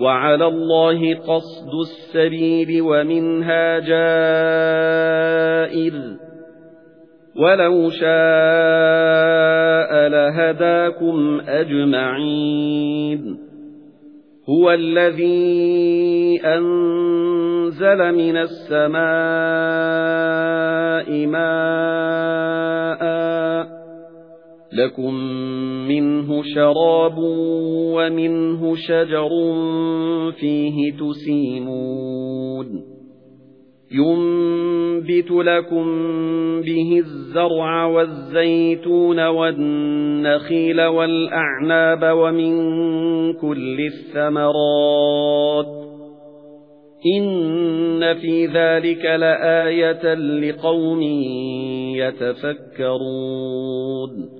وَعَلَى اللَّهِ قَصْدُ السَّبِيلِ وَمِنْهَا جَائِرٌ. وَلَوْ شَاءَ لَهَدَاكُمْ أَجْمَعِينَ. هُوَ الَّذِي أَنزَلَ مِنَ السَّمَاءِ مَاءً لَكُم مِّنْهُ شَرَابٌ وَمِنْهُ شَجَرٌ فِيهِ تُسِيمُونَ. يُنبِتُ لَكُم بِهِ الزَّرْعَ وَالزَّيْتُونَ وَالنَّخِيلَ وَالْأَعْنَابَ وَمِن كُلِّ الثَّمَرَاتِ. إِنَّ فِي ذَلِكَ لَآيَةً لِقَوْمٍ يَتَفَكَّرُونَ.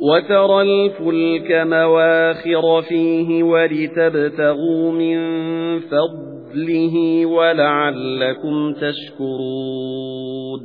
وَتَرَى الْفُلْكَ مَوَاخِرَ فِيهِ وَلِتَبْتَغُوا مِنْ فَضْلِهِ وَلَعَلَّكُمْ تَشْكُرُونَ.